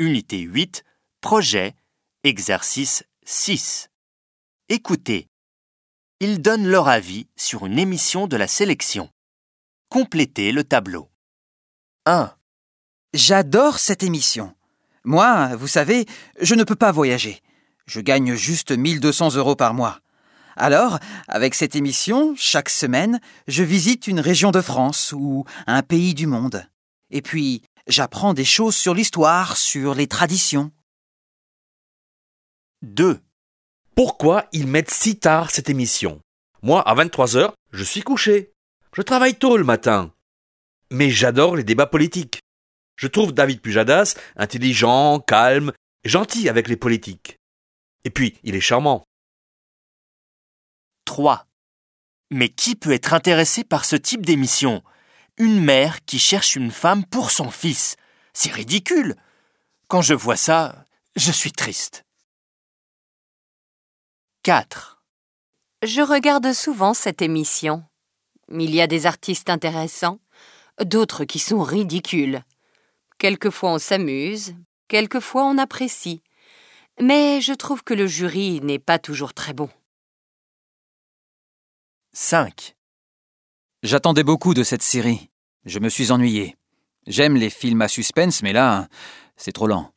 Unité 8, projet, exercice 6. Écoutez. Ils donnent leur avis sur une émission de la sélection. Complétez le tableau. 1, J'adore cette émission. Moi, vous savez, je ne peux pas voyager. Je gagne juste 1200 euros par mois. Alors, avec cette émission, chaque semaine, je visite une région de France ou un pays du monde. Et puis, j'apprends des choses sur l'histoire, sur les traditions. 2, Pourquoi ils mettent si tard cette émission? Moi, à 23 heures, je suis couché. Je travaille tôt le matin. Mais j'adore les débats politiques. Je trouve David Pujadas intelligent, calme, gentil avec les politiques. Et puis, il est charmant. 3. Mais qui peut être intéressé par ce type d'émission? Une mère qui cherche une femme pour son fils. C'est ridicule. Quand je vois ça, je suis triste. 4. Je regarde souvent cette émission. Il y a des artistes intéressants, d'autres qui sont ridicules. Quelquefois on s'amuse, quelquefois on apprécie. Mais je trouve que le jury n'est pas toujours très bon. 5. J'attendais beaucoup de cette série. Je me suis ennuyé. J'aime les films à suspense, mais là, c'est trop lent.